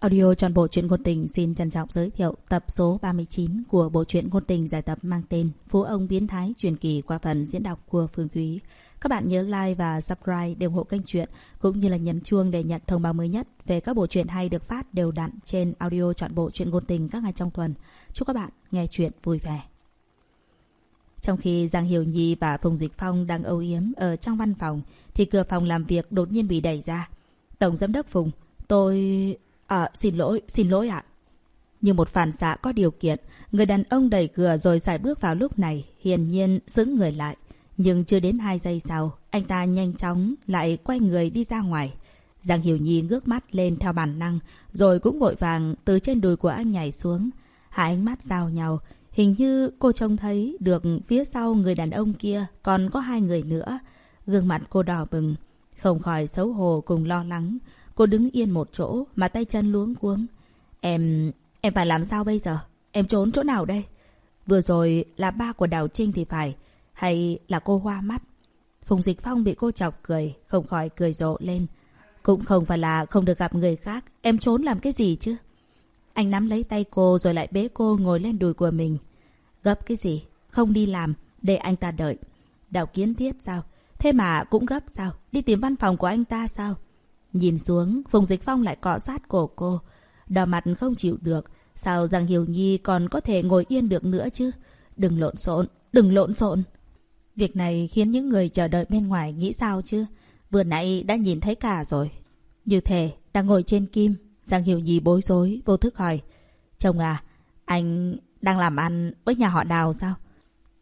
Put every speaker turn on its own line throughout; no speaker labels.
Audio trọn bộ truyện ngôn tình xin trân trọng giới thiệu tập số 39 của bộ truyện ngôn tình giải tập mang tên Phú ông biến thái truyền kỳ qua phần diễn đọc của Phương Thúy. Các bạn nhớ like và subscribe để ủng hộ kênh truyện cũng như là nhấn chuông để nhận thông báo mới nhất về các bộ truyện hay được phát đều đặn trên audio trọn bộ truyện ngôn tình các ngày trong tuần. Chúc các bạn nghe truyện vui vẻ. Trong khi Giang Hiểu Nhi và Phùng Dịch Phong đang âu yếm ở trong văn phòng thì cửa phòng làm việc đột nhiên bị đẩy ra. Tổng giám đốc Phùng, tôi... À, xin lỗi, xin lỗi ạ. Như một phản xạ có điều kiện, người đàn ông đẩy cửa rồi xài bước vào lúc này, hiển nhiên sững người lại. Nhưng chưa đến hai giây sau, anh ta nhanh chóng lại quay người đi ra ngoài. Giang Hiểu Nhi ngước mắt lên theo bản năng, rồi cũng vội vàng từ trên đùi của anh nhảy xuống. Hai ánh mắt giao nhau, hình như cô trông thấy được phía sau người đàn ông kia còn có hai người nữa. Gương mặt cô đỏ bừng, không khỏi xấu hổ cùng lo lắng. Cô đứng yên một chỗ mà tay chân luống cuống. Em... em phải làm sao bây giờ? Em trốn chỗ nào đây? Vừa rồi là ba của Đào Trinh thì phải. Hay là cô hoa mắt? Phùng Dịch Phong bị cô chọc cười, không khỏi cười rộ lên. Cũng không phải là không được gặp người khác. Em trốn làm cái gì chứ? Anh nắm lấy tay cô rồi lại bế cô ngồi lên đùi của mình. Gấp cái gì? Không đi làm, để anh ta đợi. Đào kiến tiếp sao? Thế mà cũng gấp sao? Đi tìm văn phòng của anh ta sao? Nhìn xuống, Phùng Dịch Phong lại cọ sát cổ cô. Đỏ mặt không chịu được. Sao Giang Hiểu Nhi còn có thể ngồi yên được nữa chứ? Đừng lộn xộn, đừng lộn xộn. Việc này khiến những người chờ đợi bên ngoài nghĩ sao chứ? Vừa nãy đã nhìn thấy cả rồi. Như thể đang ngồi trên kim. Giang Hiểu Nhi bối rối, vô thức hỏi. Chồng à, anh đang làm ăn với nhà họ Đào sao?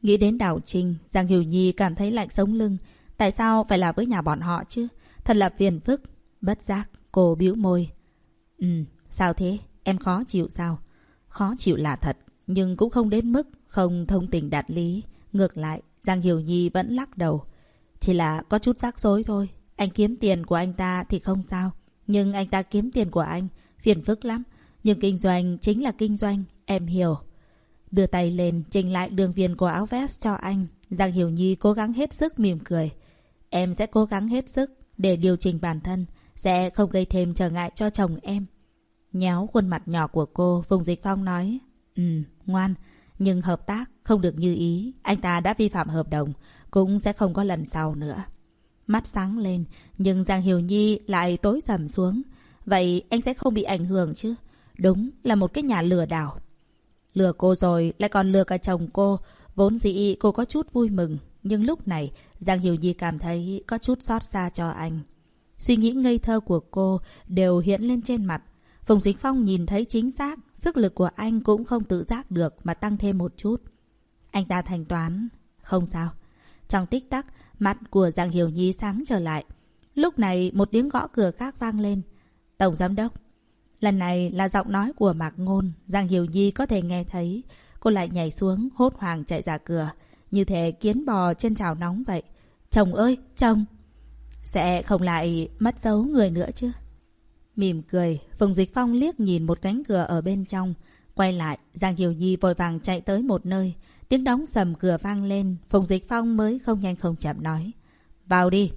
Nghĩ đến Đào Trinh, Giang Hiểu Nhi cảm thấy lạnh sống lưng. Tại sao phải là với nhà bọn họ chứ? Thật là phiền phức. Bất giác, cô bĩu môi. Ừ, sao thế? Em khó chịu sao? Khó chịu là thật, nhưng cũng không đến mức không thông tình đạt lý. Ngược lại, Giang Hiểu Nhi vẫn lắc đầu. Chỉ là có chút rắc rối thôi. Anh kiếm tiền của anh ta thì không sao. Nhưng anh ta kiếm tiền của anh, phiền phức lắm. Nhưng kinh doanh chính là kinh doanh, em hiểu. Đưa tay lên, chỉnh lại đường viền của áo vest cho anh. Giang Hiểu Nhi cố gắng hết sức mỉm cười. Em sẽ cố gắng hết sức để điều chỉnh bản thân, sẽ không gây thêm trở ngại cho chồng em. Nhéo khuôn mặt nhỏ của cô, Phùng Dịch Phong nói. Ừ, ngoan, nhưng hợp tác không được như ý. Anh ta đã vi phạm hợp đồng, cũng sẽ không có lần sau nữa. Mắt sáng lên, nhưng Giang Hiểu Nhi lại tối sầm xuống. Vậy anh sẽ không bị ảnh hưởng chứ? Đúng là một cái nhà lừa đảo. Lừa cô rồi, lại còn lừa cả chồng cô. Vốn dĩ cô có chút vui mừng. Nhưng lúc này, Giang Hiểu Nhi cảm thấy có chút xót xa cho anh. Suy nghĩ ngây thơ của cô đều hiện lên trên mặt. Phùng Dính Phong nhìn thấy chính xác, sức lực của anh cũng không tự giác được mà tăng thêm một chút. Anh ta thanh toán. Không sao. Trong tích tắc, mặt của Giang Hiểu Nhi sáng trở lại. Lúc này một tiếng gõ cửa khác vang lên. Tổng Giám Đốc. Lần này là giọng nói của Mạc Ngôn. Giang Hiểu Nhi có thể nghe thấy. Cô lại nhảy xuống, hốt hoảng chạy ra cửa. Như thể kiến bò trên chảo nóng vậy. Chồng ơi, chồng! Sẽ không lại mất dấu người nữa chứ? Mỉm cười, Phùng Dịch Phong liếc nhìn một cánh cửa ở bên trong. Quay lại, Giang Hiểu Nhi vội vàng chạy tới một nơi. Tiếng đóng sầm cửa vang lên, Phùng Dịch Phong mới không nhanh không chậm nói. Vào đi!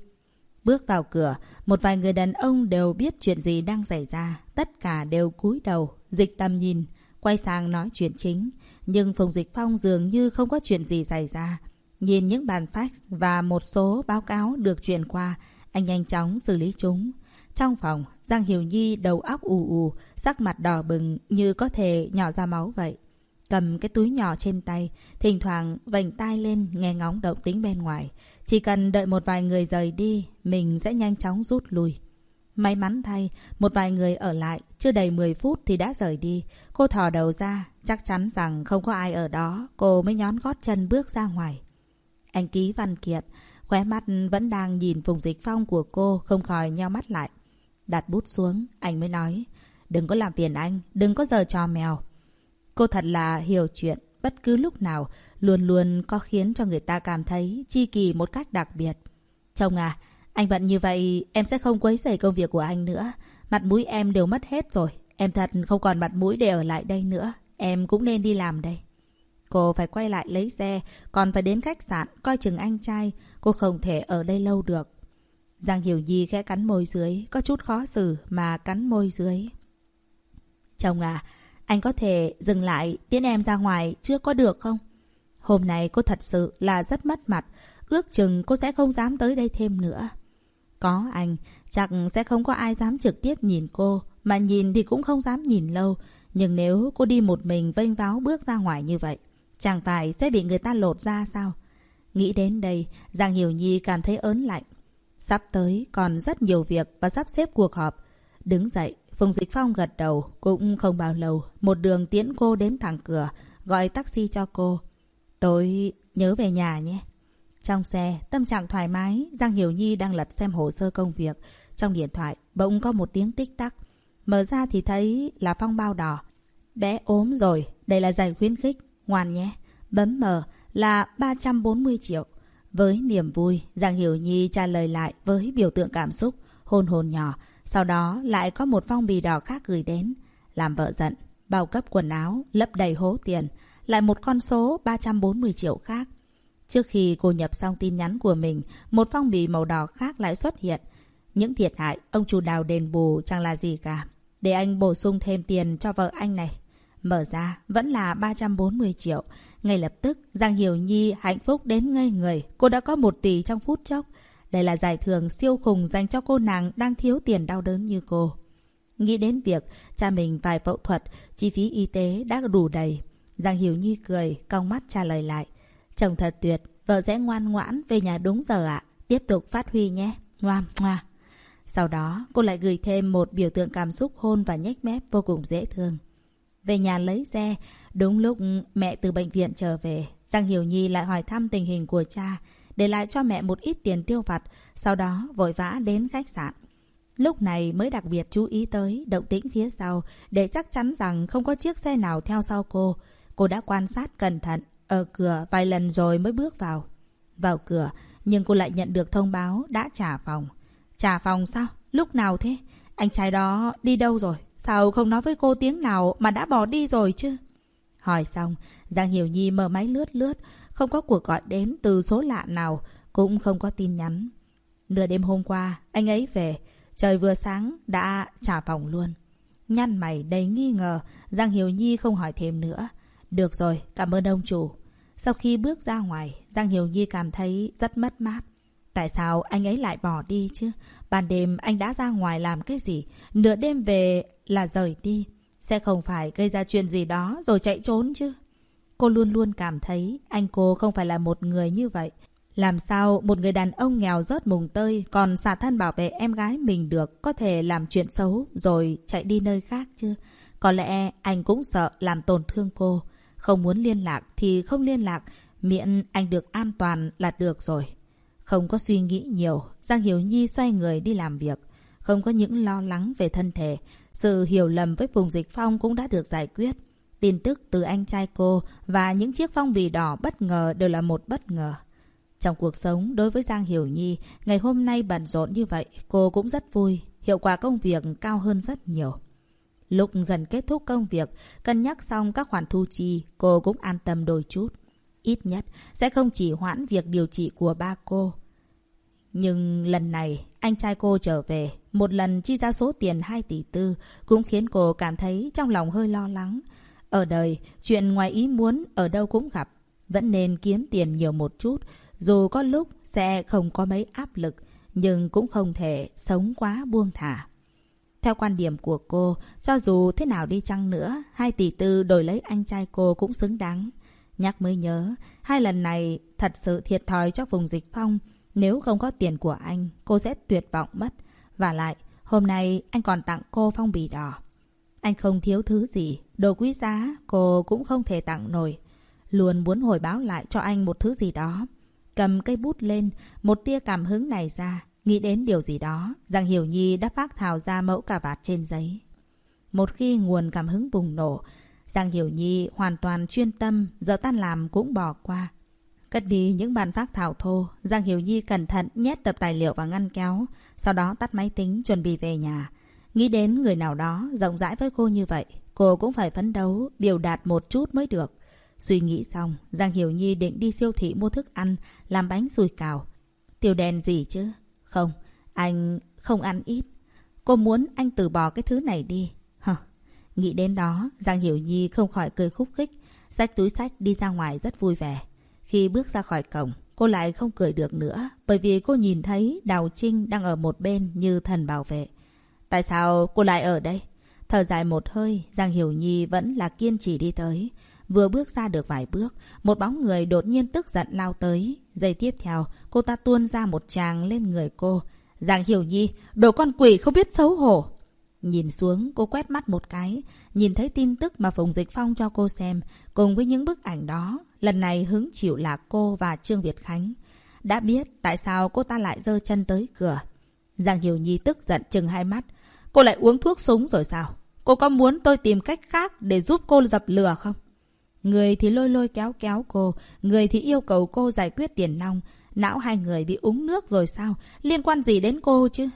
Bước vào cửa, một vài người đàn ông đều biết chuyện gì đang xảy ra. Tất cả đều cúi đầu, dịch tầm nhìn, quay sang nói chuyện chính. Nhưng Phùng Dịch Phong dường như không có chuyện gì xảy ra. Nhìn những bàn fax và một số báo cáo được truyền qua, anh nhanh chóng xử lý chúng. Trong phòng, Giang Hiểu Nhi đầu óc ù ù, sắc mặt đỏ bừng như có thể nhỏ ra máu vậy. Cầm cái túi nhỏ trên tay, thỉnh thoảng vành tai lên nghe ngóng động tính bên ngoài. Chỉ cần đợi một vài người rời đi, mình sẽ nhanh chóng rút lui. May mắn thay, một vài người ở lại, chưa đầy 10 phút thì đã rời đi. Cô thò đầu ra, chắc chắn rằng không có ai ở đó, cô mới nhón gót chân bước ra ngoài. Anh ký văn kiện, khóe mắt vẫn đang nhìn Phùng Dịch Phong của cô, không khỏi nheo mắt lại. Đặt bút xuống, anh mới nói, đừng có làm phiền anh, đừng có giờ trò mèo. Cô thật là hiểu chuyện, bất cứ lúc nào, luôn luôn có khiến cho người ta cảm thấy chi kỳ một cách đặc biệt. Chồng à, anh bận như vậy, em sẽ không quấy rầy công việc của anh nữa. Mặt mũi em đều mất hết rồi. Em thật không còn mặt mũi để ở lại đây nữa. Em cũng nên đi làm đây. Cô phải quay lại lấy xe, còn phải đến khách sạn, coi chừng anh trai. Cô không thể ở đây lâu được. Giang Hiểu Nhi khẽ cắn môi dưới, có chút khó xử mà cắn môi dưới. Chồng à, anh có thể dừng lại tiễn em ra ngoài chưa có được không? Hôm nay cô thật sự là rất mất mặt. Ước chừng cô sẽ không dám tới đây thêm nữa. Có anh, chắc sẽ không có ai dám trực tiếp nhìn cô. Mà nhìn thì cũng không dám nhìn lâu. Nhưng nếu cô đi một mình vênh váo bước ra ngoài như vậy, chẳng phải sẽ bị người ta lột ra sao? Nghĩ đến đây, Giang Hiểu Nhi cảm thấy ớn lạnh. Sắp tới còn rất nhiều việc và sắp xếp cuộc họp. Đứng dậy, Phùng Dịch Phong gật đầu, cũng không bao lâu, một đường tiễn cô đến thẳng cửa, gọi taxi cho cô. Tôi nhớ về nhà nhé. Trong xe, tâm trạng thoải mái, Giang Hiểu Nhi đang lật xem hồ sơ công việc. Trong điện thoại, bỗng có một tiếng tích tắc. Mở ra thì thấy là phong bao đỏ. Bé ốm rồi, đây là giải khuyến khích, ngoan nhé. Bấm mở là 340 triệu. Với niềm vui, Giang Hiểu Nhi trả lời lại với biểu tượng cảm xúc, hôn hôn nhỏ. Sau đó lại có một phong bì đỏ khác gửi đến. Làm vợ giận, bao cấp quần áo, lấp đầy hố tiền. Lại một con số 340 triệu khác. Trước khi cô nhập xong tin nhắn của mình, một phong bì màu đỏ khác lại xuất hiện. Những thiệt hại ông chủ đào đền bù chẳng là gì cả. Để anh bổ sung thêm tiền cho vợ anh này. Mở ra vẫn là 340 triệu. Ngay lập tức, Giang Hiểu Nhi hạnh phúc đến ngây người. Cô đã có một tỷ trong phút chốc. Đây là giải thưởng siêu khủng dành cho cô nàng đang thiếu tiền đau đớn như cô. Nghĩ đến việc cha mình phải phẫu thuật, chi phí y tế đã đủ đầy. Giang Hiểu Nhi cười, cong mắt trả lời lại. Chồng thật tuyệt, vợ sẽ ngoan ngoãn về nhà đúng giờ ạ. Tiếp tục phát huy nhé. Ngoan, ngoa. Sau đó, cô lại gửi thêm một biểu tượng cảm xúc hôn và nhếch mép vô cùng dễ thương. Về nhà lấy xe, đúng lúc mẹ từ bệnh viện trở về, Giang Hiểu Nhi lại hỏi thăm tình hình của cha, để lại cho mẹ một ít tiền tiêu vặt, sau đó vội vã đến khách sạn. Lúc này mới đặc biệt chú ý tới động tĩnh phía sau để chắc chắn rằng không có chiếc xe nào theo sau cô. Cô đã quan sát cẩn thận, ở cửa vài lần rồi mới bước vào. Vào cửa, nhưng cô lại nhận được thông báo đã trả phòng. Trả phòng sao? Lúc nào thế? Anh trai đó đi đâu rồi? Sao không nói với cô tiếng nào mà đã bỏ đi rồi chứ? Hỏi xong, Giang Hiểu Nhi mở máy lướt lướt, không có cuộc gọi đến từ số lạ nào, cũng không có tin nhắn. Nửa đêm hôm qua, anh ấy về, trời vừa sáng đã trả phòng luôn. Nhăn mày đầy nghi ngờ, Giang Hiểu Nhi không hỏi thêm nữa. Được rồi, cảm ơn ông chủ. Sau khi bước ra ngoài, Giang Hiểu Nhi cảm thấy rất mất mát. Tại sao anh ấy lại bỏ đi chứ? Ban đêm anh đã ra ngoài làm cái gì? Nửa đêm về là rời đi. Sẽ không phải gây ra chuyện gì đó rồi chạy trốn chứ. Cô luôn luôn cảm thấy anh cô không phải là một người như vậy. Làm sao một người đàn ông nghèo rớt mùng tơi còn xả thân bảo vệ em gái mình được có thể làm chuyện xấu rồi chạy đi nơi khác chứ? Có lẽ anh cũng sợ làm tổn thương cô. Không muốn liên lạc thì không liên lạc, miễn anh được an toàn là được rồi. Không có suy nghĩ nhiều, Giang Hiểu Nhi xoay người đi làm việc. Không có những lo lắng về thân thể. Sự hiểu lầm với Phùng Dịch Phong cũng đã được giải quyết. Tin tức từ anh trai cô và những chiếc phong bì đỏ bất ngờ đều là một bất ngờ. Trong cuộc sống, đối với Giang Hiểu Nhi, ngày hôm nay bận rộn như vậy, cô cũng rất vui. Hiệu quả công việc cao hơn rất nhiều. Lúc gần kết thúc công việc, cân nhắc xong các khoản thu chi, cô cũng an tâm đôi chút. Ít nhất sẽ không chỉ hoãn việc điều trị của ba cô. Nhưng lần này, anh trai cô trở về, một lần chi ra số tiền 2 tỷ tư cũng khiến cô cảm thấy trong lòng hơi lo lắng. Ở đời, chuyện ngoài ý muốn ở đâu cũng gặp. Vẫn nên kiếm tiền nhiều một chút, dù có lúc sẽ không có mấy áp lực, nhưng cũng không thể sống quá buông thả. Theo quan điểm của cô, cho dù thế nào đi chăng nữa, 2 tỷ tư đổi lấy anh trai cô cũng xứng đáng. Nhắc mới nhớ, hai lần này thật sự thiệt thòi cho vùng dịch phong. Nếu không có tiền của anh, cô sẽ tuyệt vọng mất. Và lại, hôm nay anh còn tặng cô phong bì đỏ. Anh không thiếu thứ gì, đồ quý giá cô cũng không thể tặng nổi. Luôn muốn hồi báo lại cho anh một thứ gì đó. Cầm cây bút lên, một tia cảm hứng này ra. Nghĩ đến điều gì đó, Giang Hiểu Nhi đã phát thảo ra mẫu cà vạt trên giấy. Một khi nguồn cảm hứng bùng nổ, Giang Hiểu Nhi hoàn toàn chuyên tâm, giờ tan làm cũng bỏ qua. Cất đi những bàn phác thảo thô, Giang Hiểu Nhi cẩn thận nhét tập tài liệu vào ngăn kéo, sau đó tắt máy tính chuẩn bị về nhà. Nghĩ đến người nào đó rộng rãi với cô như vậy, cô cũng phải phấn đấu, biểu đạt một chút mới được. Suy nghĩ xong, Giang Hiểu Nhi định đi siêu thị mua thức ăn, làm bánh sùi cào. Tiêu đèn gì chứ? Không, anh không ăn ít. Cô muốn anh từ bỏ cái thứ này đi. Hờ, Nghĩ đến đó, Giang Hiểu Nhi không khỏi cười khúc khích, xách túi sách đi ra ngoài rất vui vẻ. Khi bước ra khỏi cổng, cô lại không cười được nữa, bởi vì cô nhìn thấy Đào Trinh đang ở một bên như thần bảo vệ. Tại sao cô lại ở đây? Thở dài một hơi, Giang Hiểu Nhi vẫn là kiên trì đi tới. Vừa bước ra được vài bước, một bóng người đột nhiên tức giận lao tới. Giây tiếp theo, cô ta tuôn ra một tràng lên người cô. Giang Hiểu Nhi, đồ con quỷ không biết xấu hổ. Nhìn xuống, cô quét mắt một cái, nhìn thấy tin tức mà Phùng Dịch Phong cho cô xem, cùng với những bức ảnh đó. Lần này hứng chịu là cô và Trương Việt Khánh. Đã biết tại sao cô ta lại dơ chân tới cửa. Giang Hiểu Nhi tức giận chừng hai mắt. Cô lại uống thuốc súng rồi sao? Cô có muốn tôi tìm cách khác để giúp cô dập lửa không? Người thì lôi lôi kéo kéo cô, người thì yêu cầu cô giải quyết tiền nong. Não hai người bị uống nước rồi sao? Liên quan gì đến cô chứ?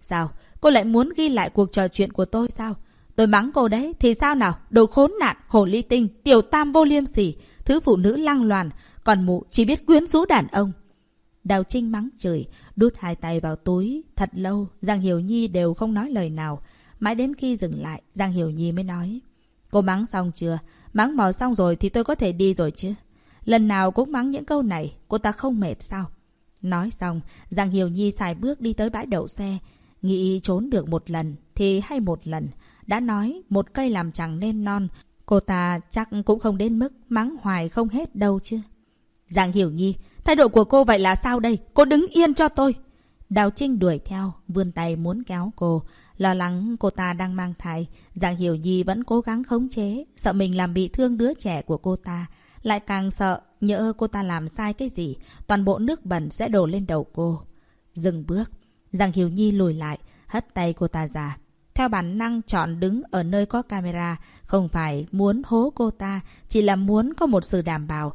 Sao? Cô lại muốn ghi lại cuộc trò chuyện của tôi sao? Tôi mắng cô đấy, thì sao nào? Đồ khốn nạn, hồ ly tinh, tiểu tam vô liêm sỉ, thứ phụ nữ lăng loàn, còn mụ chỉ biết quyến rũ đàn ông. Đào Trinh mắng trời đút hai tay vào túi. Thật lâu, Giang Hiểu Nhi đều không nói lời nào. Mãi đến khi dừng lại, Giang Hiểu Nhi mới nói. Cô mắng xong chưa? Mắng mò xong rồi thì tôi có thể đi rồi chứ. Lần nào cũng mắng những câu này, cô ta không mệt sao? Nói xong, Giang Hiểu Nhi xài bước đi tới bãi đậu xe. Nghĩ trốn được một lần thì hay một lần. Đã nói một cây làm chẳng nên non. Cô ta chắc cũng không đến mức mắng hoài không hết đâu chứ. Giang Hiểu Nhi, thái độ của cô vậy là sao đây? Cô đứng yên cho tôi. Đào Trinh đuổi theo, vươn tay muốn kéo cô. Lo lắng cô ta đang mang thai, Giang Hiểu Nhi vẫn cố gắng khống chế, sợ mình làm bị thương đứa trẻ của cô ta. Lại càng sợ, nhỡ cô ta làm sai cái gì, toàn bộ nước bẩn sẽ đổ lên đầu cô. Dừng bước, Giang Hiểu Nhi lùi lại, hất tay cô ta ra. Theo bản năng chọn đứng ở nơi có camera, không phải muốn hố cô ta, chỉ là muốn có một sự đảm bảo.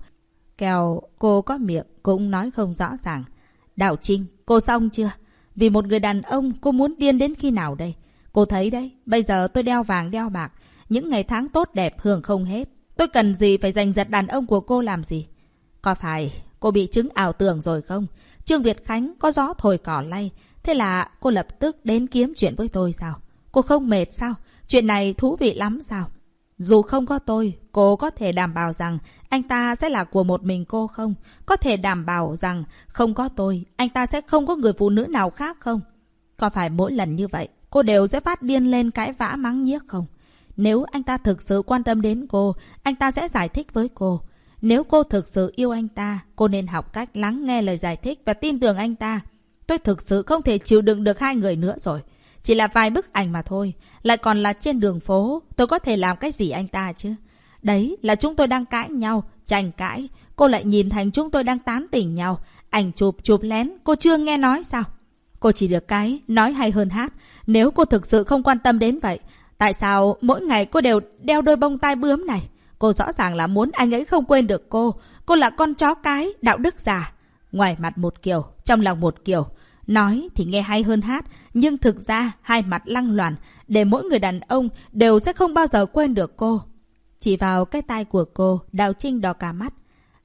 Kèo cô có miệng cũng nói không rõ ràng. Đạo Trinh, cô xong chưa? Vì một người đàn ông, cô muốn điên đến khi nào đây? Cô thấy đấy, bây giờ tôi đeo vàng đeo bạc. Những ngày tháng tốt đẹp hưởng không hết. Tôi cần gì phải giành giật đàn ông của cô làm gì? Có phải cô bị chứng ảo tưởng rồi không? Trương Việt Khánh có gió thổi cỏ lay. Thế là cô lập tức đến kiếm chuyện với tôi sao? Cô không mệt sao? Chuyện này thú vị lắm sao? Dù không có tôi, cô có thể đảm bảo rằng anh ta sẽ là của một mình cô không? Có thể đảm bảo rằng không có tôi, anh ta sẽ không có người phụ nữ nào khác không? Có phải mỗi lần như vậy, cô đều sẽ phát điên lên cãi vã mắng nhiếc không? Nếu anh ta thực sự quan tâm đến cô, anh ta sẽ giải thích với cô. Nếu cô thực sự yêu anh ta, cô nên học cách lắng nghe lời giải thích và tin tưởng anh ta. Tôi thực sự không thể chịu đựng được hai người nữa rồi. Chỉ là vài bức ảnh mà thôi. Lại còn là trên đường phố. Tôi có thể làm cái gì anh ta chứ? Đấy là chúng tôi đang cãi nhau, tranh cãi. Cô lại nhìn thành chúng tôi đang tán tỉnh nhau. Ảnh chụp chụp lén, cô chưa nghe nói sao? Cô chỉ được cái, nói hay hơn hát. Nếu cô thực sự không quan tâm đến vậy, tại sao mỗi ngày cô đều đeo đôi bông tai bướm này? Cô rõ ràng là muốn anh ấy không quên được cô. Cô là con chó cái, đạo đức giả. Ngoài mặt một kiểu, trong lòng một kiểu. Nói thì nghe hay hơn hát, nhưng thực ra hai mặt lăng loàn, để mỗi người đàn ông đều sẽ không bao giờ quên được cô. Chỉ vào cái tai của cô, Đào Trinh đỏ cả mắt.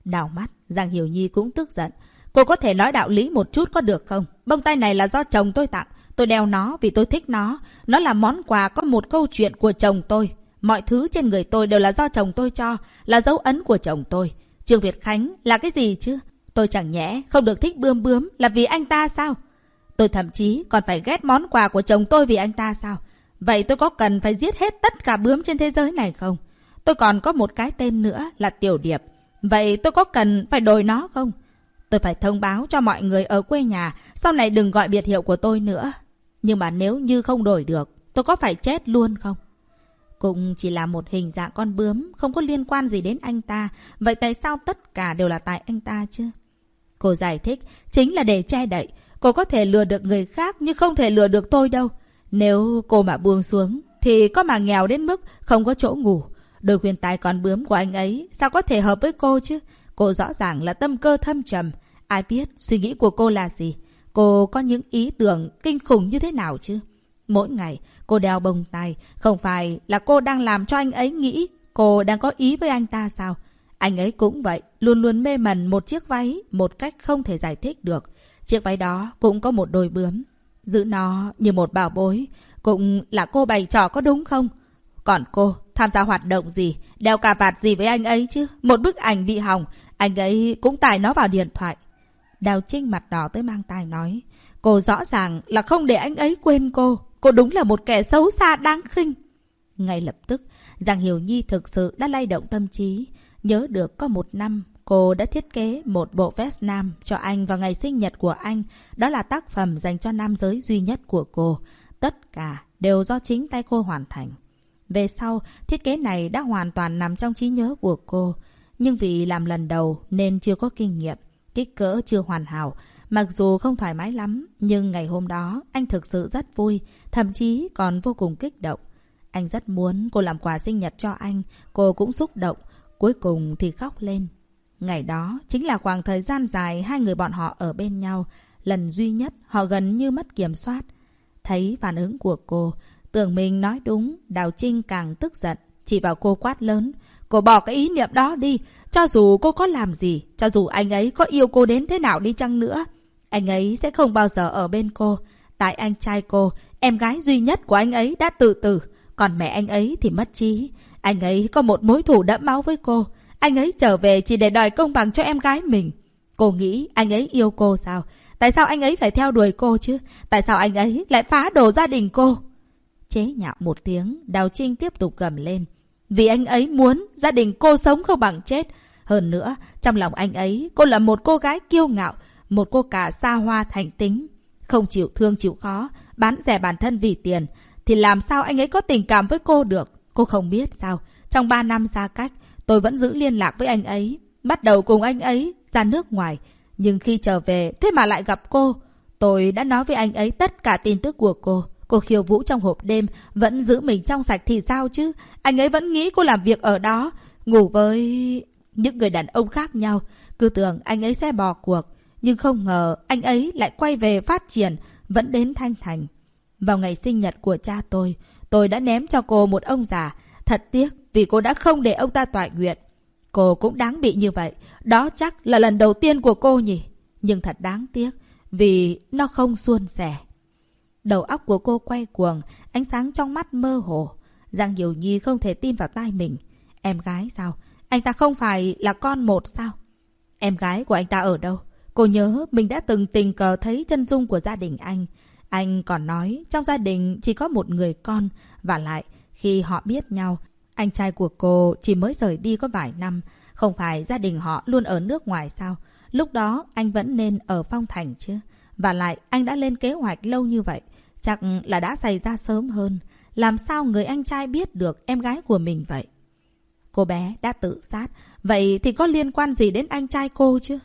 Đào mắt, Giang Hiểu Nhi cũng tức giận. Cô có thể nói đạo lý một chút có được không? Bông tai này là do chồng tôi tặng. Tôi đeo nó vì tôi thích nó. Nó là món quà có một câu chuyện của chồng tôi. Mọi thứ trên người tôi đều là do chồng tôi cho, là dấu ấn của chồng tôi. Trương Việt Khánh là cái gì chứ? Tôi chẳng nhẽ không được thích bươm bướm là vì anh ta sao? Tôi thậm chí còn phải ghét món quà của chồng tôi vì anh ta sao? Vậy tôi có cần phải giết hết tất cả bướm trên thế giới này không? Tôi còn có một cái tên nữa là Tiểu Điệp. Vậy tôi có cần phải đổi nó không? Tôi phải thông báo cho mọi người ở quê nhà sau này đừng gọi biệt hiệu của tôi nữa. Nhưng mà nếu như không đổi được, tôi có phải chết luôn không? Cũng chỉ là một hình dạng con bướm, không có liên quan gì đến anh ta. Vậy tại sao tất cả đều là tại anh ta chứ? Cô giải thích, chính là để che đậy. Cô có thể lừa được người khác nhưng không thể lừa được tôi đâu. Nếu cô mà buông xuống, thì có mà nghèo đến mức không có chỗ ngủ. Đôi khuyên tai còn bướm của anh ấy sao có thể hợp với cô chứ? Cô rõ ràng là tâm cơ thâm trầm. Ai biết suy nghĩ của cô là gì? Cô có những ý tưởng kinh khủng như thế nào chứ? Mỗi ngày cô đeo bông tai, không phải là cô đang làm cho anh ấy nghĩ cô đang có ý với anh ta sao? Anh ấy cũng vậy, luôn luôn mê mẩn một chiếc váy một cách không thể giải thích được. Chiếc váy đó cũng có một đôi bướm. Giữ nó như một bảo bối, cũng là cô bày trò có đúng không? Còn cô, tham gia hoạt động gì, đeo cà vạt gì với anh ấy chứ? Một bức ảnh bị hỏng, anh ấy cũng tải nó vào điện thoại. Đào Trinh mặt đỏ tới mang tai nói. Cô rõ ràng là không để anh ấy quên cô. Cô đúng là một kẻ xấu xa đáng khinh. Ngay lập tức, Giang Hiểu Nhi thực sự đã lay động tâm trí. Nhớ được có một năm, cô đã thiết kế một bộ vest nam cho anh vào ngày sinh nhật của anh. Đó là tác phẩm dành cho nam giới duy nhất của cô. Tất cả đều do chính tay cô hoàn thành. Về sau, thiết kế này đã hoàn toàn nằm trong trí nhớ của cô. Nhưng vì làm lần đầu nên chưa có kinh nghiệm, kích cỡ chưa hoàn hảo. Mặc dù không thoải mái lắm, nhưng ngày hôm đó anh thực sự rất vui, thậm chí còn vô cùng kích động. Anh rất muốn cô làm quà sinh nhật cho anh, cô cũng xúc động, cuối cùng thì khóc lên. Ngày đó chính là khoảng thời gian dài hai người bọn họ ở bên nhau, lần duy nhất họ gần như mất kiểm soát. Thấy phản ứng của cô, tưởng mình nói đúng, Đào Trinh càng tức giận, chỉ vào cô quát lớn. Cô bỏ cái ý niệm đó đi, cho dù cô có làm gì, cho dù anh ấy có yêu cô đến thế nào đi chăng nữa, anh ấy sẽ không bao giờ ở bên cô. Tại anh trai cô, em gái duy nhất của anh ấy đã tự tử, còn mẹ anh ấy thì mất trí. Anh ấy có một mối thù đẫm máu với cô. Anh ấy trở về chỉ để đòi công bằng cho em gái mình. Cô nghĩ anh ấy yêu cô sao? Tại sao anh ấy phải theo đuổi cô chứ? Tại sao anh ấy lại phá đổ gia đình cô? Chế nhạo một tiếng, Đào Trinh tiếp tục gầm lên. Vì anh ấy muốn gia đình cô sống không bằng chết. Hơn nữa, trong lòng anh ấy, cô là một cô gái kiêu ngạo, một cô cả xa hoa thành tính. Không chịu thương chịu khó, bán rẻ bản thân vì tiền. Thì làm sao anh ấy có tình cảm với cô được? Cô không biết sao. Trong ba năm xa cách, tôi vẫn giữ liên lạc với anh ấy. Bắt đầu cùng anh ấy ra nước ngoài. Nhưng khi trở về, thế mà lại gặp cô. Tôi đã nói với anh ấy tất cả tin tức của cô. Cô khiêu vũ trong hộp đêm, vẫn giữ mình trong sạch thì sao chứ? Anh ấy vẫn nghĩ cô làm việc ở đó, ngủ với những người đàn ông khác nhau. Cứ tưởng anh ấy sẽ bỏ cuộc. Nhưng không ngờ anh ấy lại quay về phát triển, vẫn đến Thanh Thành. Vào ngày sinh nhật của cha tôi, tôi đã ném cho cô một ông già. Thật tiếc vì cô đã không để ông ta toại nguyện. Cô cũng đáng bị như vậy. Đó chắc là lần đầu tiên của cô nhỉ. Nhưng thật đáng tiếc vì nó không suôn sẻ. Đầu óc của cô quay cuồng, ánh sáng trong mắt mơ hồ. Giang Hiểu Nhi không thể tin vào tai mình. Em gái sao? Anh ta không phải là con một sao? Em gái của anh ta ở đâu? Cô nhớ mình đã từng tình cờ thấy chân dung của gia đình anh. Anh còn nói trong gia đình chỉ có một người con. Và lại, khi họ biết nhau, anh trai của cô chỉ mới rời đi có vài năm. Không phải gia đình họ luôn ở nước ngoài sao? Lúc đó anh vẫn nên ở Phong Thành chứ. Và lại, anh đã lên kế hoạch lâu như vậy. Chắc là đã xảy ra sớm hơn. Làm sao người anh trai biết được em gái của mình vậy? Cô bé đã tự sát. Vậy thì có liên quan gì đến anh trai cô chứ?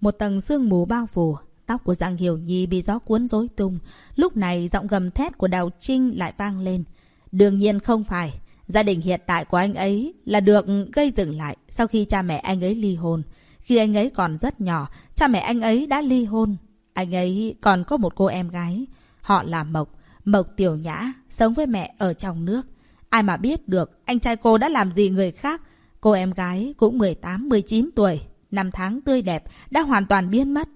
Một tầng sương mù bao phủ. Tóc của Giang Hiểu Nhi bị gió cuốn rối tung. Lúc này giọng gầm thét của Đào Trinh lại vang lên. Đương nhiên không phải. Gia đình hiện tại của anh ấy là được gây dựng lại sau khi cha mẹ anh ấy ly hôn. Khi anh ấy còn rất nhỏ, cha mẹ anh ấy đã ly hôn. Anh ấy còn có một cô em gái. Họ là Mộc, Mộc Tiểu Nhã, sống với mẹ ở trong nước. Ai mà biết được anh trai cô đã làm gì người khác. Cô em gái cũng 18-19 tuổi, năm tháng tươi đẹp, đã hoàn toàn biến mất.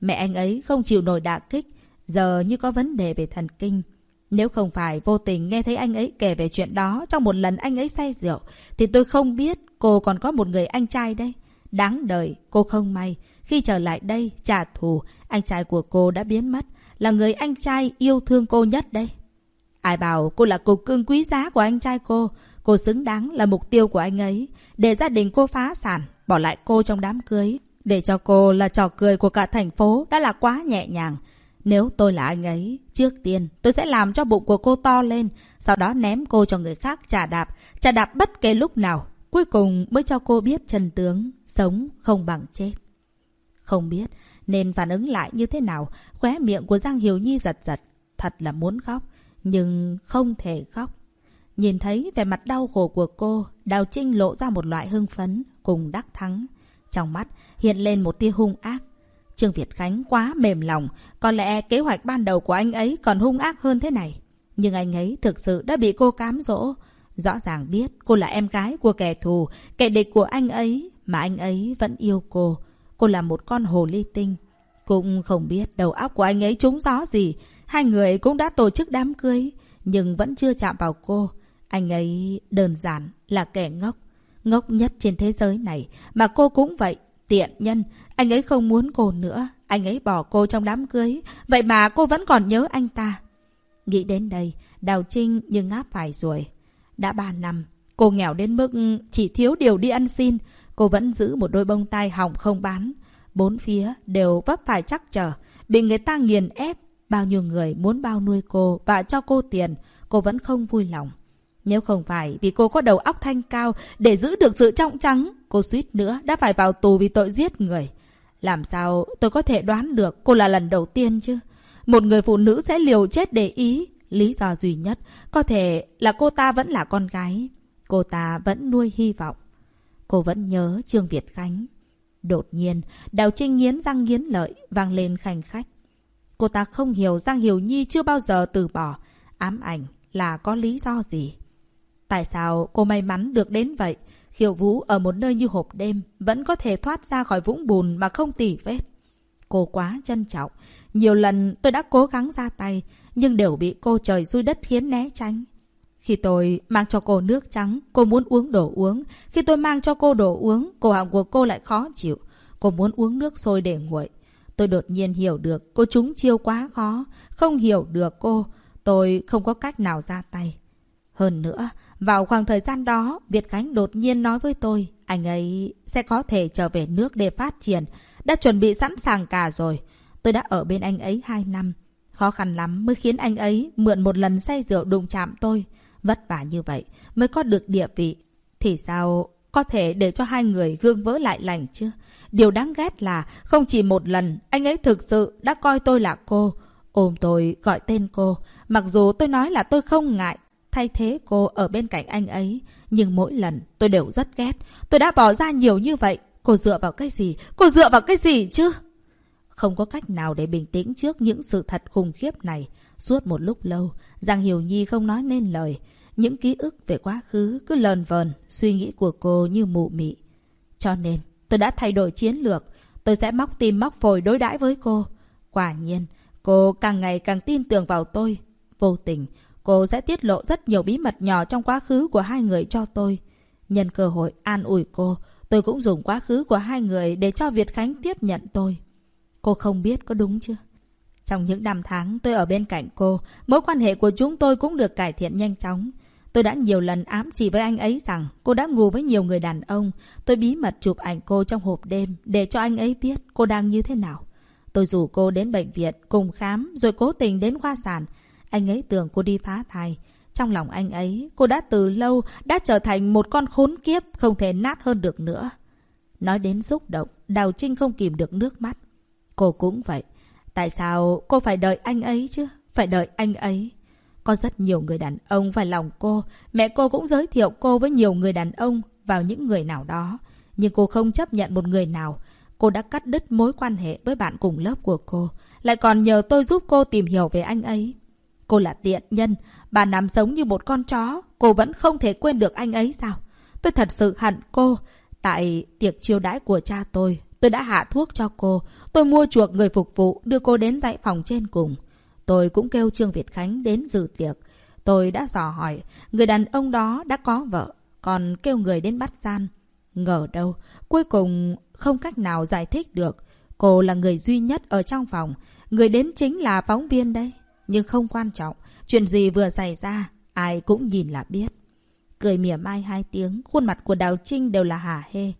Mẹ anh ấy không chịu nổi đả kích, giờ như có vấn đề về thần kinh. Nếu không phải vô tình nghe thấy anh ấy kể về chuyện đó trong một lần anh ấy say rượu, thì tôi không biết cô còn có một người anh trai đây. Đáng đời, cô không may. Khi trở lại đây, trả thù, anh trai của cô đã biến mất là người anh trai yêu thương cô nhất đây. Ai bảo cô là cục cưng quý giá của anh trai cô. Cô xứng đáng là mục tiêu của anh ấy. Để gia đình cô phá sản, bỏ lại cô trong đám cưới. Để cho cô là trò cười của cả thành phố đã là quá nhẹ nhàng. Nếu tôi là anh ấy, trước tiên tôi sẽ làm cho bụng của cô to lên, sau đó ném cô cho người khác trả đạp, trả đạp bất kể lúc nào, cuối cùng mới cho cô biết chân tướng, sống không bằng chết. Không biết nên phản ứng lại như thế nào, khóe miệng của Giang Hiểu Nhi giật giật, thật là muốn khóc, nhưng không thể khóc. Nhìn thấy vẻ mặt đau khổ của cô, Đào Trinh lộ ra một loại hưng phấn cùng đắc thắng. Trong mắt hiện lên một tia hung ác. Trương Việt Khánh quá mềm lòng, có lẽ kế hoạch ban đầu của anh ấy còn hung ác hơn thế này. Nhưng anh ấy thực sự đã bị cô cám dỗ. Rõ ràng biết cô là em gái của kẻ thù, kẻ địch của anh ấy, mà anh ấy vẫn yêu cô. Cô là một con hồ ly tinh. Cũng không biết đầu óc của anh ấy trúng gió gì. Hai người cũng đã tổ chức đám cưới, nhưng vẫn chưa chạm vào cô. Anh ấy đơn giản là kẻ ngốc. Ngốc nhất trên thế giới này. Mà cô cũng vậy. Tiện nhân. Anh ấy không muốn cô nữa. Anh ấy bỏ cô trong đám cưới. Vậy mà cô vẫn còn nhớ anh ta. Nghĩ đến đây, Đào Trinh nhưng ngáp phải rồi. Đã ba năm, cô nghèo đến mức chỉ thiếu điều đi ăn xin. Cô vẫn giữ một đôi bông tai hỏng không bán. Bốn phía đều vấp phải chắc trở. Bị người ta nghiền ép. Bao nhiêu người muốn bao nuôi cô và cho cô tiền. Cô vẫn không vui lòng. Nếu không phải vì cô có đầu óc thanh cao để giữ được sự trọng trắng, cô suýt nữa đã phải vào tù vì tội giết người. Làm sao tôi có thể đoán được cô là lần đầu tiên chứ? Một người phụ nữ sẽ liều chết để ý. Lý do duy nhất có thể là cô ta vẫn là con gái. Cô ta vẫn nuôi hy vọng. Cô vẫn nhớ Trương Việt Khánh. Đột nhiên, Đào Trinh nghiến răng nghiến lợi, vang lên khanh khách. Cô ta không hiểu Giang Hiểu Nhi chưa bao giờ từ bỏ. Ám ảnh là có lý do gì? Tại sao cô may mắn được đến vậy? Khiêu Vũ ở một nơi như hộp đêm vẫn có thể thoát ra khỏi vũng bùn mà không tỉ vết. Cô quá trân trọng. Nhiều lần tôi đã cố gắng ra tay, nhưng đều bị cô trời xui đất khiến né tránh. Khi tôi mang cho cô nước trắng, cô muốn uống đồ uống. Khi tôi mang cho cô đồ uống, cổ họng của cô lại khó chịu. Cô muốn uống nước sôi để nguội. Tôi đột nhiên hiểu được cô trúng chiêu quá khó. Không hiểu được cô, tôi không có cách nào ra tay. Hơn nữa, vào khoảng thời gian đó, Việt Khánh đột nhiên nói với tôi, anh ấy sẽ có thể trở về nước để phát triển. Đã chuẩn bị sẵn sàng cả rồi. Tôi đã ở bên anh ấy hai năm. Khó khăn lắm mới khiến anh ấy mượn một lần say rượu đụng chạm tôi. Vất vả như vậy mới có được địa vị. Thì sao có thể để cho hai người gương vỡ lại lành chứ? Điều đáng ghét là không chỉ một lần anh ấy thực sự đã coi tôi là cô. Ôm tôi gọi tên cô. Mặc dù tôi nói là tôi không ngại thay thế cô ở bên cạnh anh ấy. Nhưng mỗi lần tôi đều rất ghét. Tôi đã bỏ ra nhiều như vậy. Cô dựa vào cái gì? Cô dựa vào cái gì chứ? Không có cách nào để bình tĩnh trước những sự thật khủng khiếp này. Suốt một lúc lâu, Giang Hiểu Nhi không nói nên lời. Những ký ức về quá khứ cứ lờn vờn, suy nghĩ của cô như mụ mị. Cho nên, tôi đã thay đổi chiến lược. Tôi sẽ móc tim móc phổi đối đãi với cô. Quả nhiên, cô càng ngày càng tin tưởng vào tôi. Vô tình, cô sẽ tiết lộ rất nhiều bí mật nhỏ trong quá khứ của hai người cho tôi. Nhân cơ hội an ủi cô, tôi cũng dùng quá khứ của hai người để cho Việt Khánh tiếp nhận tôi. Cô không biết có đúng chưa? Trong những năm tháng tôi ở bên cạnh cô, mối quan hệ của chúng tôi cũng được cải thiện nhanh chóng. Tôi đã nhiều lần ám chỉ với anh ấy rằng cô đã ngủ với nhiều người đàn ông. Tôi bí mật chụp ảnh cô trong hộp đêm để cho anh ấy biết cô đang như thế nào. Tôi rủ cô đến bệnh viện cùng khám rồi cố tình đến khoa sản. Anh ấy tưởng cô đi phá thai. Trong lòng anh ấy, cô đã từ lâu đã trở thành một con khốn kiếp không thể nát hơn được nữa. Nói đến xúc động, Đào Trinh không kìm được nước mắt. Cô cũng vậy. Tại sao cô phải đợi anh ấy chứ? Phải đợi anh ấy. Có rất nhiều người đàn ông phải lòng cô. Mẹ cô cũng giới thiệu cô với nhiều người đàn ông vào những người nào đó. Nhưng cô không chấp nhận một người nào. Cô đã cắt đứt mối quan hệ với bạn cùng lớp của cô. Lại còn nhờ tôi giúp cô tìm hiểu về anh ấy. Cô là tiện nhân. Bà nằm giống như một con chó. Cô vẫn không thể quên được anh ấy sao? Tôi thật sự hận cô. Tại tiệc chiêu đãi của cha tôi, tôi đã hạ thuốc cho cô. Tôi mua chuộc người phục vụ đưa cô đến dãy phòng trên cùng. Tôi cũng kêu Trương Việt Khánh đến dự tiệc. Tôi đã dò hỏi, người đàn ông đó đã có vợ, còn kêu người đến bắt gian. Ngờ đâu, cuối cùng không cách nào giải thích được. Cô là người duy nhất ở trong phòng. Người đến chính là phóng viên đây. Nhưng không quan trọng, chuyện gì vừa xảy ra, ai cũng nhìn là biết. Cười mỉa mai hai tiếng, khuôn mặt của Đào Trinh đều là hả hê.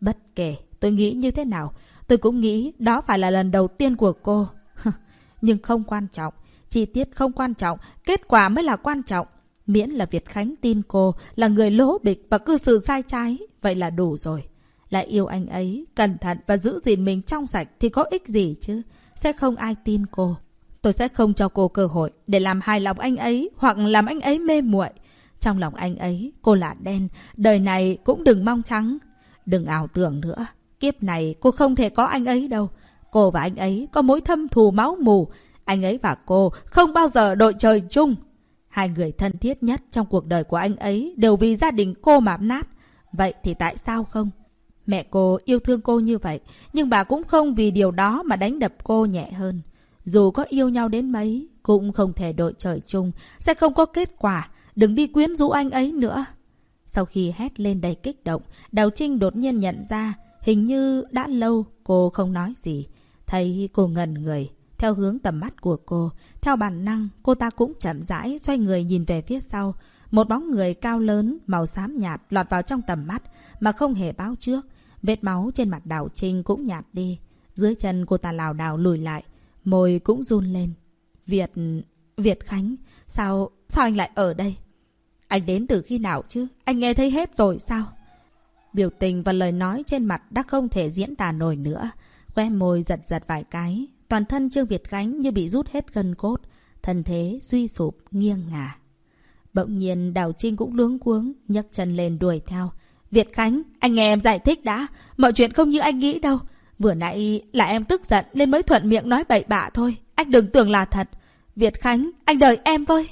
Bất kể tôi nghĩ như thế nào, tôi cũng nghĩ đó phải là lần đầu tiên của cô. Nhưng không quan trọng, chi tiết không quan trọng, kết quả mới là quan trọng. Miễn là Việt Khánh tin cô là người lỗ bịch và cư xử sai trái, vậy là đủ rồi. Lại yêu anh ấy, cẩn thận và giữ gìn mình trong sạch thì có ích gì chứ? Sẽ không ai tin cô. Tôi sẽ không cho cô cơ hội để làm hài lòng anh ấy hoặc làm anh ấy mê muội. Trong lòng anh ấy, cô là đen, đời này cũng đừng mong trắng. Đừng ảo tưởng nữa, kiếp này cô không thể có anh ấy đâu. Cô và anh ấy có mối thâm thù máu mù. Anh ấy và cô không bao giờ đội trời chung. Hai người thân thiết nhất trong cuộc đời của anh ấy đều vì gia đình cô mà nát. Vậy thì tại sao không? Mẹ cô yêu thương cô như vậy, nhưng bà cũng không vì điều đó mà đánh đập cô nhẹ hơn. Dù có yêu nhau đến mấy, cũng không thể đội trời chung, sẽ không có kết quả. đừng đi quyến rũ anh ấy nữa. Sau khi hét lên đầy kích động, Đào Trinh đột nhiên nhận ra, hình như đã lâu cô không nói gì. Thấy cô ngần người, theo hướng tầm mắt của cô, theo bản năng, cô ta cũng chậm rãi xoay người nhìn về phía sau. Một bóng người cao lớn, màu xám nhạt lọt vào trong tầm mắt mà không hề báo trước. Vết máu trên mặt Đào Trinh cũng nhạt đi. Dưới chân cô ta lảo đảo lùi lại, môi cũng run lên. Việt... Việt Khánh, sao... sao anh lại ở đây? Anh đến từ khi nào chứ? Anh nghe thấy hết rồi sao? Biểu tình và lời nói trên mặt đã không thể diễn tả nổi nữa. Khoe môi giật giật vài cái. Toàn thân Trương Việt Khánh như bị rút hết gân cốt. Thân thế suy sụp, nghiêng ngả. Bỗng nhiên Đào Trinh cũng luống cuống, nhấc chân lên đuổi theo. Việt Khánh, anh nghe em giải thích đã. Mọi chuyện không như anh nghĩ đâu. Vừa nãy là em tức giận nên mới thuận miệng nói bậy bạ thôi. Anh đừng tưởng là thật. Việt Khánh, anh đợi em với.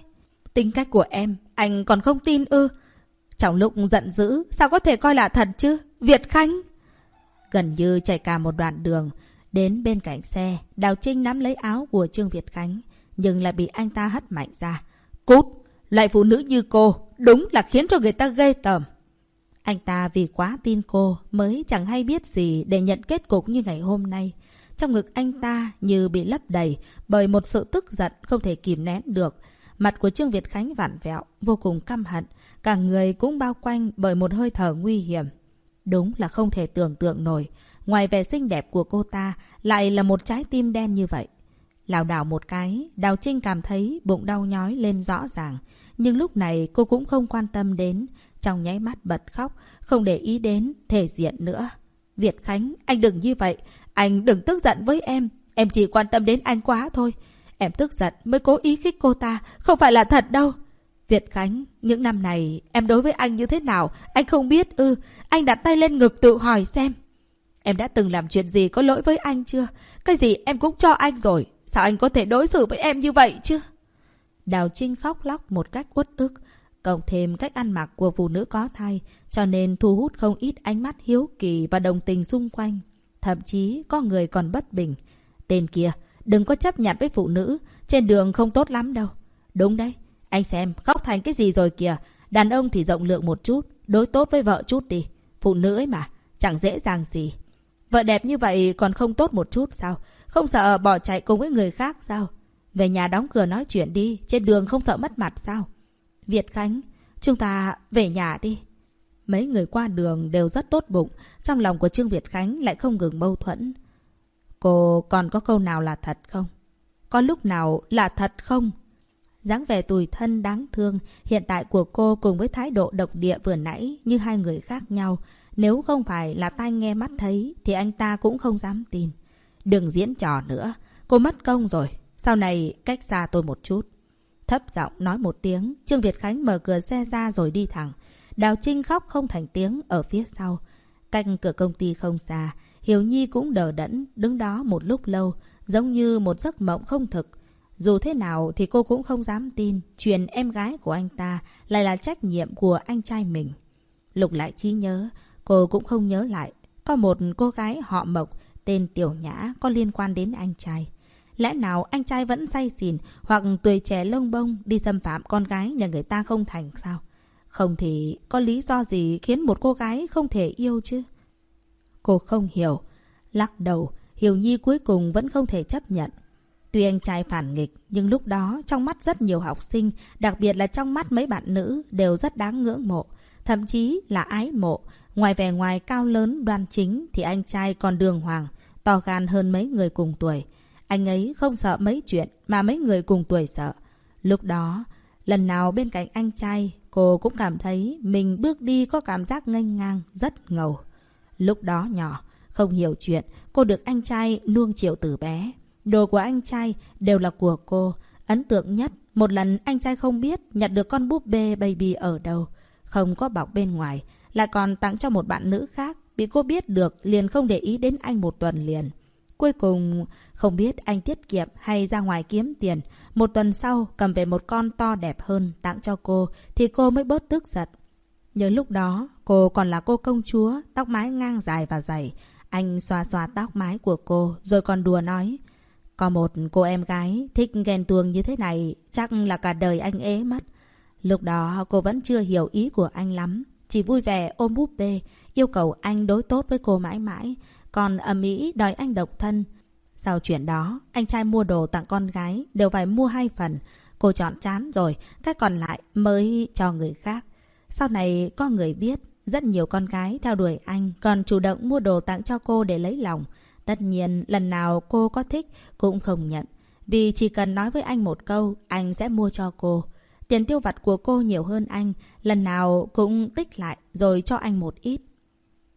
Tính cách của em, anh còn không tin ư. Trong lúc giận dữ, sao có thể coi là thật chứ? Việt Khánh! Gần như chạy cả một đoạn đường. Đến bên cạnh xe, Đào Trinh nắm lấy áo của Trương Việt Khánh. Nhưng lại bị anh ta hất mạnh ra. Cút! Loại phụ nữ như cô, đúng là khiến cho người ta ghê tởm. Anh ta vì quá tin cô mới chẳng hay biết gì để nhận kết cục như ngày hôm nay. Trong ngực anh ta như bị lấp đầy bởi một sự tức giận không thể kìm nén được. Mặt của Trương Việt Khánh vặn vẹo, vô cùng căm hận. Cả người cũng bao quanh bởi một hơi thở nguy hiểm. Đúng là không thể tưởng tượng nổi. Ngoài vẻ xinh đẹp của cô ta, lại là một trái tim đen như vậy. Lào đảo một cái, Đào Trinh cảm thấy bụng đau nhói lên rõ ràng. Nhưng lúc này cô cũng không quan tâm đến. Trong nháy mắt bật khóc, không để ý đến thể diện nữa. Việt Khánh, anh đừng như vậy. Anh đừng tức giận với em. Em chỉ quan tâm đến anh quá thôi. Em tức giận mới cố ý khích cô ta. Không phải là thật đâu. Việt Khánh, những năm này em đối với anh như thế nào? Anh không biết ư. Anh đặt tay lên ngực tự hỏi xem. Em đã từng làm chuyện gì có lỗi với anh chưa? Cái gì em cũng cho anh rồi. Sao anh có thể đối xử với em như vậy chứ? Đào Trinh khóc lóc một cách uất ức. Cộng thêm cách ăn mặc của phụ nữ có thai, cho nên thu hút không ít ánh mắt hiếu kỳ và đồng tình xung quanh. Thậm chí có người còn bất bình. Tên kia, đừng có chấp nhận với phụ nữ, trên đường không tốt lắm đâu. Đúng đấy, anh xem, khóc thành cái gì rồi kìa. Đàn ông thì rộng lượng một chút, đối tốt với vợ chút đi. Phụ nữ ấy mà, chẳng dễ dàng gì. Vợ đẹp như vậy còn không tốt một chút sao? Không sợ bỏ chạy cùng với người khác sao? Về nhà đóng cửa nói chuyện đi, trên đường không sợ mất mặt sao? Việt Khánh, chúng ta về nhà đi. Mấy người qua đường đều rất tốt bụng, trong lòng của Trương Việt Khánh lại không ngừng mâu thuẫn. Cô còn có câu nào là thật không? Có lúc nào là thật không? dáng vẻ tủi thân đáng thương hiện tại của cô cùng với thái độ độc địa vừa nãy như hai người khác nhau. Nếu không phải là tai nghe mắt thấy thì anh ta cũng không dám tin. Đừng diễn trò nữa. Cô mất công rồi. Sau này cách xa tôi một chút. Thấp giọng nói một tiếng, Trương Việt Khánh mở cửa xe ra rồi đi thẳng. Đào Trinh khóc không thành tiếng ở phía sau. Cạnh cửa công ty không xa, Hiểu Nhi cũng đờ đẫn, đứng đó một lúc lâu, giống như một giấc mộng không thực. Dù thế nào thì cô cũng không dám tin chuyện em gái của anh ta lại là trách nhiệm của anh trai mình. Lục lại trí nhớ, cô cũng không nhớ lại. Có một cô gái họ Mộc tên Tiểu Nhã có liên quan đến anh trai. Lẽ nào anh trai vẫn say xỉn hoặc tuổi trẻ lông bông đi xâm phạm con gái nhà người ta không thành sao? Không thì có lý do gì khiến một cô gái không thể yêu chứ? Cô không hiểu. Lắc đầu, Hiểu Nhi cuối cùng vẫn không thể chấp nhận. Tuy anh trai phản nghịch, nhưng lúc đó trong mắt rất nhiều học sinh, đặc biệt là trong mắt mấy bạn nữ, đều rất đáng ngưỡng mộ. Thậm chí là ái mộ. Ngoài vẻ ngoài cao lớn đoan chính thì anh trai còn đường hoàng, to gan hơn mấy người cùng tuổi. Anh ấy không sợ mấy chuyện mà mấy người cùng tuổi sợ. Lúc đó, lần nào bên cạnh anh trai, cô cũng cảm thấy mình bước đi có cảm giác nghênh ngang, rất ngầu. Lúc đó nhỏ, không hiểu chuyện, cô được anh trai nuông chiều từ bé. Đồ của anh trai đều là của cô. Ấn tượng nhất, một lần anh trai không biết nhặt được con búp bê baby ở đâu. Không có bọc bên ngoài, lại còn tặng cho một bạn nữ khác. Bị cô biết được, liền không để ý đến anh một tuần liền. Cuối cùng, không biết anh tiết kiệm hay ra ngoài kiếm tiền. Một tuần sau, cầm về một con to đẹp hơn tặng cho cô, thì cô mới bớt tức giận. Nhớ lúc đó, cô còn là cô công chúa, tóc mái ngang dài và dày. Anh xoa xoa tóc mái của cô, rồi còn đùa nói. Có một cô em gái thích ghen tuông như thế này, chắc là cả đời anh ế mất. Lúc đó cô vẫn chưa hiểu ý của anh lắm. Chỉ vui vẻ ôm búp bê, yêu cầu anh đối tốt với cô mãi mãi. Còn ở Mỹ đòi anh độc thân. Sau chuyện đó, anh trai mua đồ tặng con gái đều phải mua hai phần. Cô chọn chán rồi, cái còn lại mới cho người khác. Sau này có người biết, rất nhiều con gái theo đuổi anh còn chủ động mua đồ tặng cho cô để lấy lòng. Tất nhiên, lần nào cô có thích cũng không nhận. Vì chỉ cần nói với anh một câu, anh sẽ mua cho cô. Tiền tiêu vặt của cô nhiều hơn anh, lần nào cũng tích lại rồi cho anh một ít.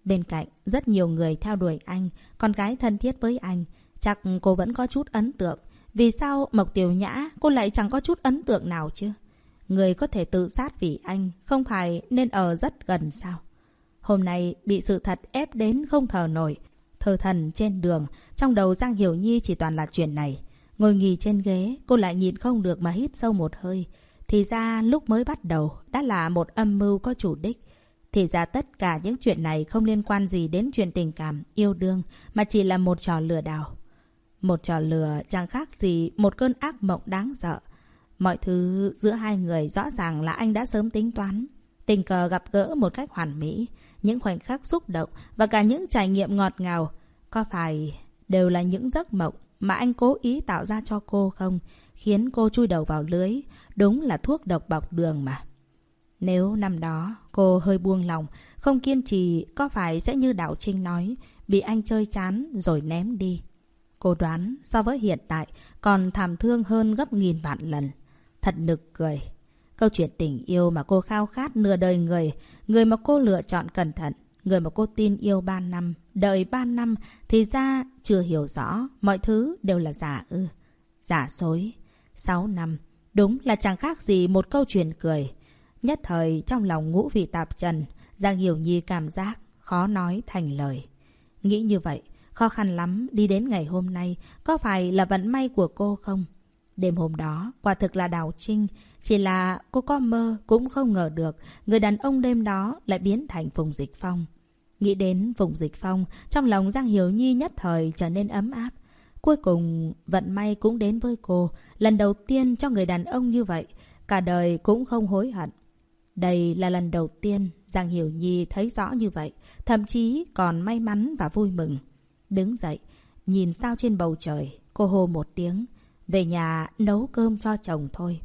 Bên cạnh, rất nhiều người theo đuổi anh, con gái thân thiết với anh. Chắc cô vẫn có chút ấn tượng. Vì sao Mộc Tiểu Nhã cô lại chẳng có chút ấn tượng nào chứ? Người có thể tự sát vì anh, không phải nên ở rất gần sao? Hôm nay bị sự thật ép đến không thở nổi. Thơ thần trên đường, trong đầu Giang Hiểu Nhi chỉ toàn là chuyện này. Ngồi nghỉ trên ghế, cô lại nhìn không được mà hít sâu một hơi. Thì ra lúc mới bắt đầu đã là một âm mưu có chủ đích. Thì ra tất cả những chuyện này không liên quan gì đến chuyện tình cảm, yêu đương, mà chỉ là một trò lừa đảo. Một trò lừa chẳng khác gì một cơn ác mộng đáng sợ. Mọi thứ giữa hai người rõ ràng là anh đã sớm tính toán. Tình cờ gặp gỡ một cách hoàn mỹ, những khoảnh khắc xúc động và cả những trải nghiệm ngọt ngào. Có phải đều là những giấc mộng mà anh cố ý tạo ra cho cô không? Khiến cô chui đầu vào lưới. Đúng là thuốc độc bọc đường mà. Nếu năm đó cô hơi buông lòng, không kiên trì, có phải sẽ như Đạo Trinh nói, bị anh chơi chán rồi ném đi. Cô đoán so với hiện tại còn thảm thương hơn gấp nghìn vạn lần. Thật nực cười. Câu chuyện tình yêu mà cô khao khát nửa đời người, người mà cô lựa chọn cẩn thận, người mà cô tin yêu ba năm, đợi ba năm, thì ra chưa hiểu rõ, mọi thứ đều là giả ư. Giả dối. Sáu năm, đúng là chẳng khác gì một câu chuyện cười. Nhất thời trong lòng ngũ vị tạp trần, Giang Hiểu Nhi cảm giác khó nói thành lời. Nghĩ như vậy, khó khăn lắm đi đến ngày hôm nay, có phải là vận may của cô không? Đêm hôm đó, quả thực là đào trinh, chỉ là cô có mơ cũng không ngờ được người đàn ông đêm đó lại biến thành Phùng Dịch Phong. Nghĩ đến Phùng Dịch Phong, trong lòng Giang Hiểu Nhi nhất thời trở nên ấm áp. Cuối cùng, vận may cũng đến với cô, lần đầu tiên cho người đàn ông như vậy, cả đời cũng không hối hận. Đây là lần đầu tiên Giang Hiểu Nhi thấy rõ như vậy, thậm chí còn may mắn và vui mừng. Đứng dậy, nhìn sao trên bầu trời, cô hô một tiếng, về nhà nấu cơm cho chồng thôi.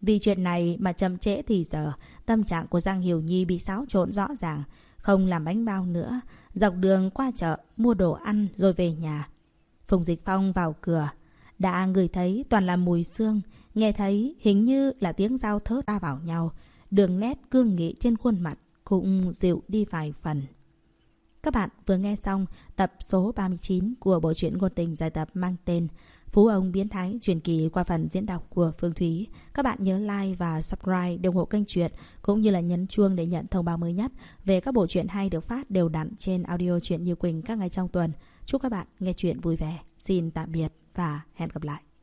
Vì chuyện này mà chậm trễ thì giờ, tâm trạng của Giang Hiểu Nhi bị xáo trộn rõ ràng, không làm bánh bao nữa, dọc đường qua chợ, mua đồ ăn rồi về nhà. Phùng Dịch Phong vào cửa, đã ngửi thấy toàn là mùi xương, nghe thấy hình như là tiếng dao thớt va vào nhau, đường nét cương nghị trên khuôn mặt cũng dịu đi vài phần. Các bạn vừa nghe xong tập số 39 của bộ truyện ngôn tình dài tập mang tên Phú ông biến thái truyền kỳ qua phần diễn đọc của Phương Thúy. Các bạn nhớ like và subscribe để ủng hộ kênh truyện cũng như là nhấn chuông để nhận thông báo mới nhất về các bộ truyện hay được phát đều đặn trên audio truyện Như Quỳnh các ngày trong tuần. Chúc các bạn nghe truyện vui vẻ. Xin tạm biệt và hẹn gặp lại.